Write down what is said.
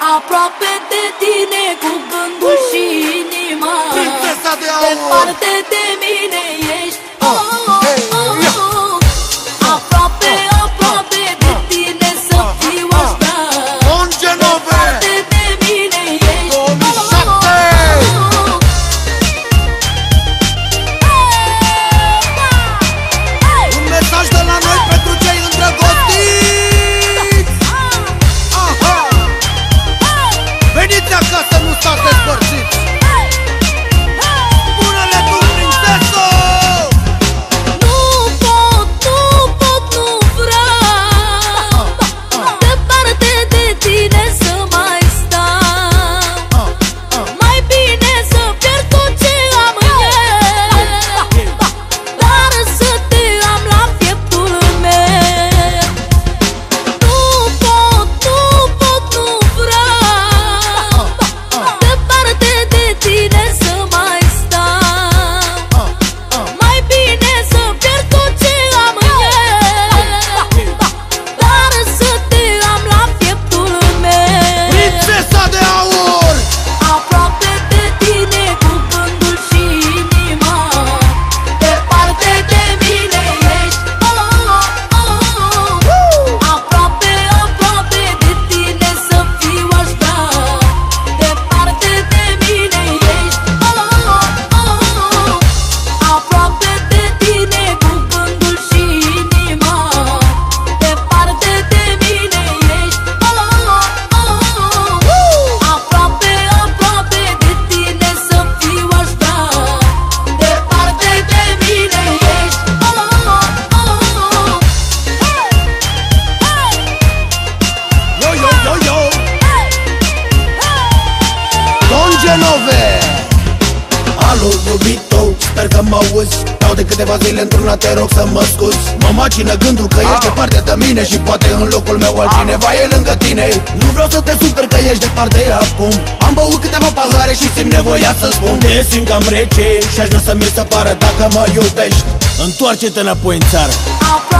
Aproape de tine cu gândul și inima. Prințesa de aur. Departe de mine ești Don Genove Alo, iubito, sper că mă auzi. Dau de câteva zile într-una, te rog să mă scuzi. Mă macină gândul că ești departe de mine Și poate în locul meu altcineva e lângă tine. Nu vreau să te super că ești departe acum. Am băut câteva pahare și simt nevoia să spun. Te simt cam rece și aș vrea să mi se pară dacă mă iubești. Întoarce-te înapoi în țară. Aproape